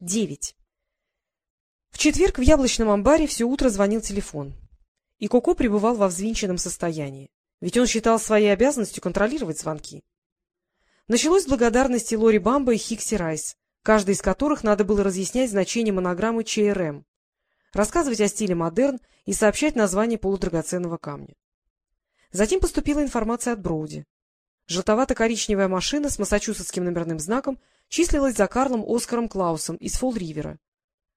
Девять. В четверг в яблочном амбаре все утро звонил телефон. И Коко пребывал во взвинченном состоянии. Ведь он считал своей обязанностью контролировать звонки. Началось с благодарности Лори Бамба и Хикси Райс, каждый из которых надо было разъяснять значение монограммы ЧРМ, рассказывать о стиле модерн и сообщать название полудрагоценного камня. Затем поступила информация от Броуди. Желтовато-коричневая машина с массачусетским номерным знаком числилась за Карлом Оскаром Клаусом из Фолл-Ривера.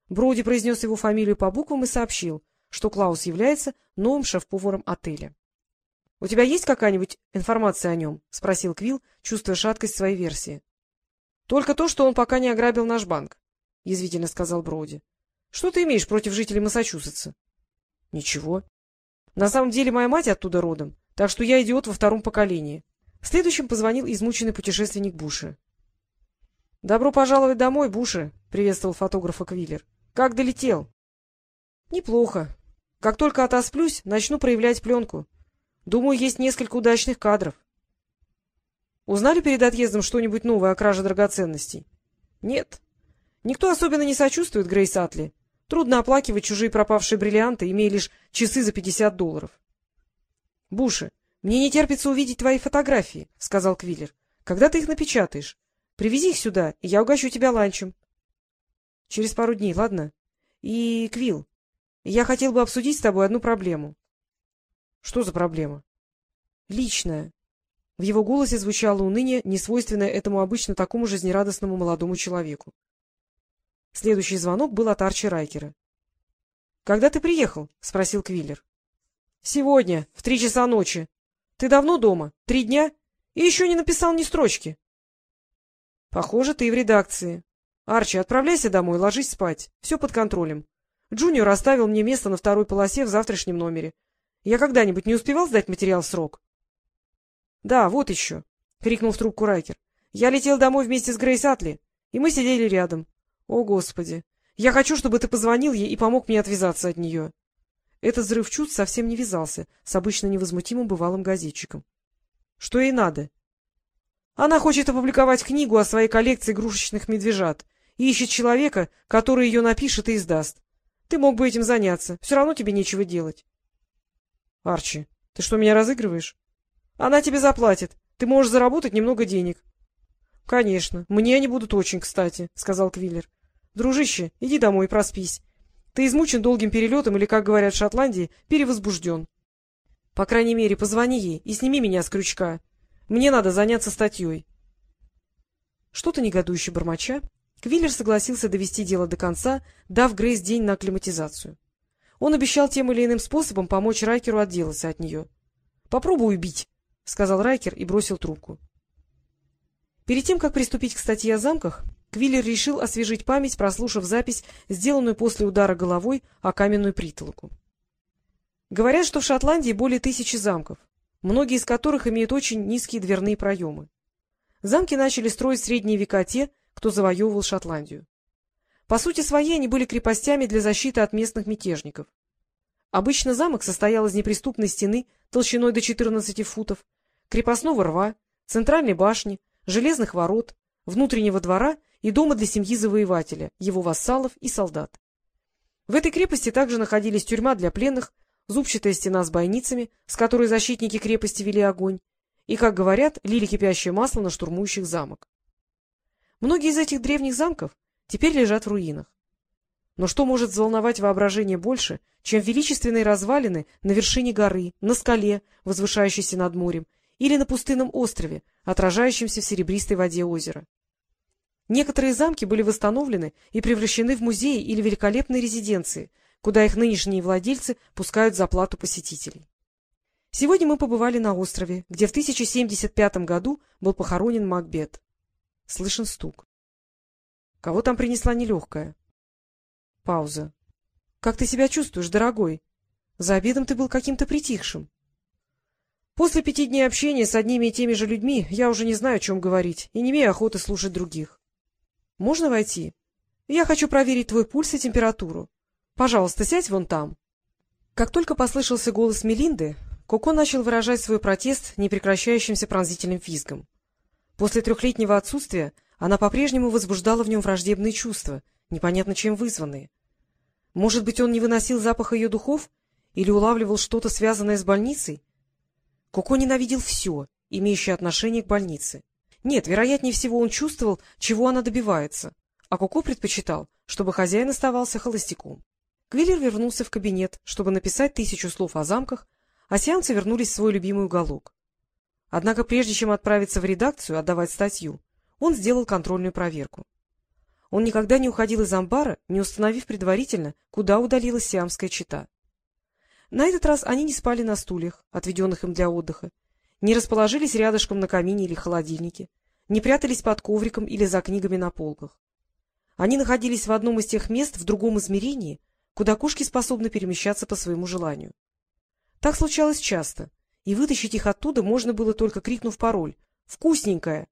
Броуди произнес его фамилию по буквам и сообщил, что Клаус является новым шеф-поваром отеля. — У тебя есть какая-нибудь информация о нем? — спросил Квилл, чувствуя шаткость своей версии. — Только то, что он пока не ограбил наш банк, — язвительно сказал Броуди. — Что ты имеешь против жителей Массачусетса? — Ничего. На самом деле моя мать оттуда родом, так что я идиот во втором поколении. Следующим позвонил измученный путешественник Буши. — Добро пожаловать домой, Буши, — приветствовал фотографа Квиллер. — Как долетел? — Неплохо. Как только отосплюсь, начну проявлять пленку. Думаю, есть несколько удачных кадров. — Узнали перед отъездом что-нибудь новое о краже драгоценностей? — Нет. Никто особенно не сочувствует Грейс Атли. Трудно оплакивать чужие пропавшие бриллианты, имея лишь часы за пятьдесят долларов. — Буши, мне не терпится увидеть твои фотографии, — сказал Квиллер. — Когда ты их напечатаешь? Привези их сюда, и я угощу тебя ланчем. — Через пару дней, ладно? И, Квилл, я хотел бы обсудить с тобой одну проблему. — Что за проблема? — Личная. В его голосе звучало уныние, несвойственное этому обычно такому жизнерадостному молодому человеку. Следующий звонок был от Арчи Райкера. — Когда ты приехал? — спросил Квиллер. — Сегодня, в три часа ночи. Ты давно дома? Три дня? И еще не написал ни строчки. — Похоже, ты в редакции. Арчи, отправляйся домой, ложись спать. Все под контролем. Джуниор оставил мне место на второй полосе в завтрашнем номере. Я когда-нибудь не успевал сдать материал в срок? — Да, вот еще, — крикнул в трубку Райкер. — Я летел домой вместе с Грейс Атли, и мы сидели рядом. О, Господи! Я хочу, чтобы ты позвонил ей и помог мне отвязаться от нее. Этот взрыв чувств совсем не вязался с обычно невозмутимым бывалым газетчиком. — Что ей надо? Она хочет опубликовать книгу о своей коллекции игрушечных медвежат и ищет человека, который ее напишет и издаст. Ты мог бы этим заняться, все равно тебе нечего делать. — Арчи, ты что, меня разыгрываешь? — Она тебе заплатит, ты можешь заработать немного денег. — Конечно, мне они будут очень кстати, — сказал Квиллер. — Дружище, иди домой и проспись. Ты измучен долгим перелетом или, как говорят в Шотландии, перевозбужден. По крайней мере, позвони ей и сними меня с крючка. Мне надо заняться статьей. Что-то негодующе бормоча, Квиллер согласился довести дело до конца, дав Грейс день на акклиматизацию. Он обещал тем или иным способом помочь Райкеру отделаться от нее. — Попробуй убить, — сказал Райкер и бросил трубку. Перед тем, как приступить к статье о замках, Квиллер решил освежить память, прослушав запись, сделанную после удара головой о каменную притолоку. Говорят, что в Шотландии более тысячи замков многие из которых имеют очень низкие дверные проемы. Замки начали строить в средние века те, кто завоевывал Шотландию. По сути своей они были крепостями для защиты от местных мятежников. Обычно замок состоял из неприступной стены толщиной до 14 футов, крепостного рва, центральной башни, железных ворот, внутреннего двора и дома для семьи завоевателя, его вассалов и солдат. В этой крепости также находились тюрьма для пленных, зубчатая стена с бойницами, с которой защитники крепости вели огонь, и, как говорят, лили кипящее масло на штурмующих замок. Многие из этих древних замков теперь лежат в руинах. Но что может взволновать воображение больше, чем величественные развалины на вершине горы, на скале, возвышающейся над морем, или на пустынном острове, отражающемся в серебристой воде озера? Некоторые замки были восстановлены и превращены в музеи или великолепные резиденции, куда их нынешние владельцы пускают за плату посетителей. Сегодня мы побывали на острове, где в 1075 году был похоронен Макбет. Слышен стук. Кого там принесла нелегкая? Пауза. — Как ты себя чувствуешь, дорогой? За обедом ты был каким-то притихшим. После пяти дней общения с одними и теми же людьми я уже не знаю, о чем говорить, и не имею охоты слушать других. Можно войти? Я хочу проверить твой пульс и температуру. Пожалуйста, сядь вон там. Как только послышался голос Мелинды, Коко начал выражать свой протест непрекращающимся пронзительным физгом. После трехлетнего отсутствия она по-прежнему возбуждала в нем враждебные чувства, непонятно чем вызванные. Может быть, он не выносил запаха ее духов или улавливал что-то, связанное с больницей? Коко ненавидел все, имеющее отношение к больнице. Нет, вероятнее всего, он чувствовал, чего она добивается, а Коко предпочитал, чтобы хозяин оставался холостяком. Квиллер вернулся в кабинет, чтобы написать тысячу слов о замках, а сеансы вернулись в свой любимый уголок. Однако прежде чем отправиться в редакцию отдавать статью, он сделал контрольную проверку. Он никогда не уходил из амбара, не установив предварительно, куда удалилась сиамская чита. На этот раз они не спали на стульях, отведенных им для отдыха, не расположились рядышком на камине или холодильнике, не прятались под ковриком или за книгами на полках. Они находились в одном из тех мест в другом измерении, куда кошки способны перемещаться по своему желанию. Так случалось часто, и вытащить их оттуда можно было только крикнув пароль «Вкусненькое!».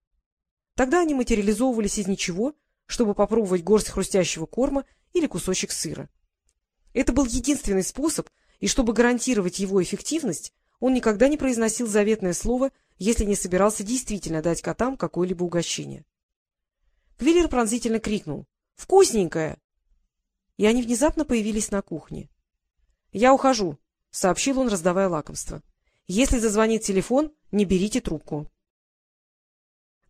Тогда они материализовывались из ничего, чтобы попробовать горсть хрустящего корма или кусочек сыра. Это был единственный способ, и чтобы гарантировать его эффективность, он никогда не произносил заветное слово, если не собирался действительно дать котам какое-либо угощение. Квиллер пронзительно крикнул «Вкусненькое!» И они внезапно появились на кухне. — Я ухожу, — сообщил он, раздавая лакомство. — Если зазвонит телефон, не берите трубку.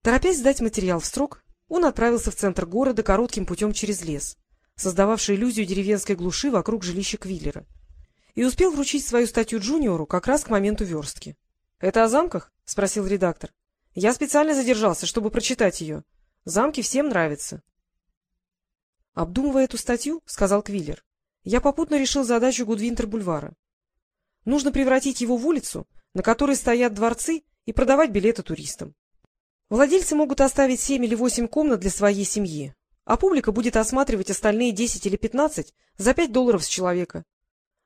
Торопясь сдать материал в срок, он отправился в центр города коротким путем через лес, создававший иллюзию деревенской глуши вокруг жилища Квиллера, и успел вручить свою статью Джуниору как раз к моменту верстки. — Это о замках? — спросил редактор. — Я специально задержался, чтобы прочитать ее. Замки всем нравятся. Обдумывая эту статью, — сказал Квиллер, — я попутно решил задачу Гудвинтер-бульвара. Нужно превратить его в улицу, на которой стоят дворцы, и продавать билеты туристам. Владельцы могут оставить семь или восемь комнат для своей семьи, а публика будет осматривать остальные десять или пятнадцать за пять долларов с человека.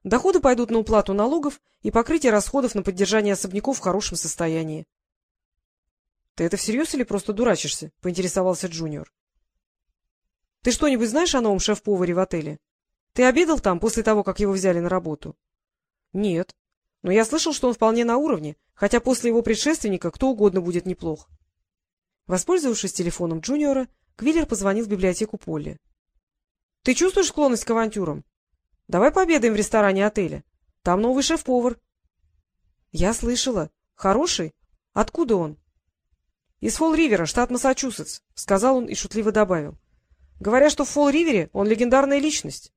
Доходы пойдут на уплату налогов и покрытие расходов на поддержание особняков в хорошем состоянии. — Ты это всерьез или просто дурачишься? — поинтересовался Джуниор. — Ты что-нибудь знаешь о новом шеф-поваре в отеле? Ты обедал там после того, как его взяли на работу? — Нет. Но я слышал, что он вполне на уровне, хотя после его предшественника кто угодно будет неплох. Воспользовавшись телефоном Джуниора, Квиллер позвонил в библиотеку Полли. — Ты чувствуешь склонность к авантюрам? Давай пообедаем в ресторане отеля. Там новый шеф-повар. — Я слышала. Хороший? Откуда он? — Из Фолл-Ривера, штат Массачусетс, — сказал он и шутливо добавил. — Говорят, что в Фолл-Ривере он легендарная личность.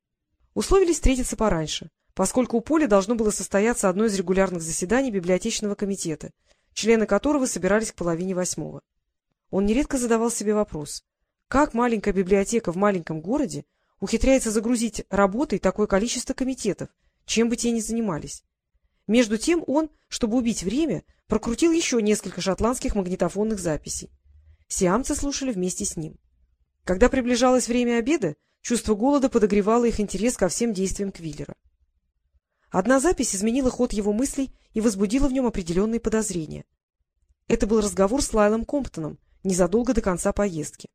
Условились встретиться пораньше, поскольку у Поля должно было состояться одно из регулярных заседаний библиотечного комитета, члены которого собирались к половине восьмого. Он нередко задавал себе вопрос, как маленькая библиотека в маленьком городе ухитряется загрузить работой такое количество комитетов, чем бы те ни занимались. Между тем он, чтобы убить время, прокрутил еще несколько шотландских магнитофонных записей. Сиамцы слушали вместе с ним. Когда приближалось время обеда, чувство голода подогревало их интерес ко всем действиям Квиллера. Одна запись изменила ход его мыслей и возбудила в нем определенные подозрения. Это был разговор с Лайлом Комптоном, незадолго до конца поездки.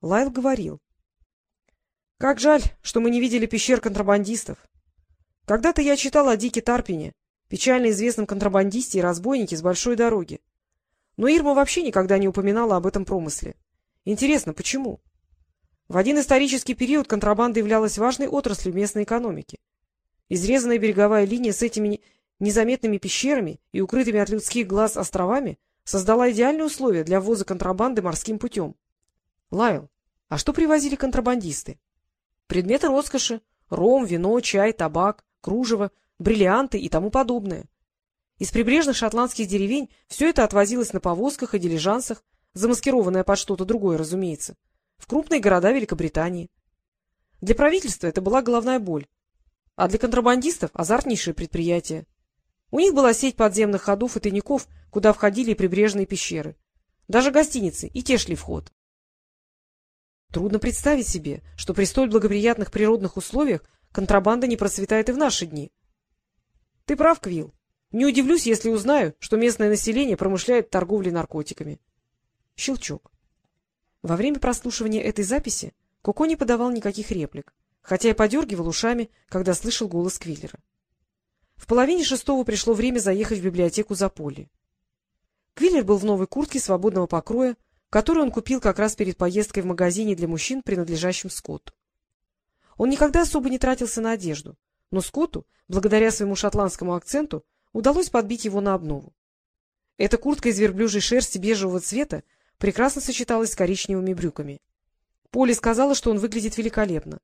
Лайл говорил. — Как жаль, что мы не видели пещер контрабандистов. Когда-то я читал о Дике Тарпине, печально известном контрабандисте и разбойнике с большой дороги. Но Ирма вообще никогда не упоминала об этом промысле. Интересно, почему? В один исторический период контрабанда являлась важной отраслью местной экономики. Изрезанная береговая линия с этими незаметными пещерами и укрытыми от людских глаз островами — создала идеальные условия для ввоза контрабанды морским путем. Лайл, а что привозили контрабандисты? Предметы роскоши, ром, вино, чай, табак, кружево, бриллианты и тому подобное. Из прибрежных шотландских деревень все это отвозилось на повозках и дилижансах, замаскированное под что-то другое, разумеется, в крупные города Великобритании. Для правительства это была головная боль, а для контрабандистов — азартнейшее предприятие. У них была сеть подземных ходов и тайников, куда входили и прибрежные пещеры. Даже гостиницы, и те шли в ход. Трудно представить себе, что при столь благоприятных природных условиях контрабанда не процветает и в наши дни. Ты прав, Квилл. Не удивлюсь, если узнаю, что местное население промышляет торговлей наркотиками. Щелчок. Во время прослушивания этой записи Коко не подавал никаких реплик, хотя и подергивал ушами, когда слышал голос Квиллера. В половине шестого пришло время заехать в библиотеку за поле. Квиллер был в новой куртке свободного покроя, которую он купил как раз перед поездкой в магазине для мужчин, принадлежащем Скотту. Он никогда особо не тратился на одежду, но Скотту, благодаря своему шотландскому акценту, удалось подбить его на обнову. Эта куртка из верблюжьей шерсти бежевого цвета прекрасно сочеталась с коричневыми брюками. Полли сказала, что он выглядит великолепно.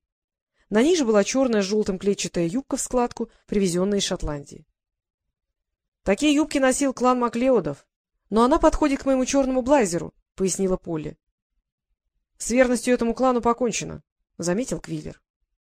На ней же была черная с желтым клетчатая юбка в складку, привезенная из Шотландии. — Такие юбки носил клан Маклеодов, но она подходит к моему черному блайзеру, — пояснила Полли. — С верностью этому клану покончено, — заметил Квиллер.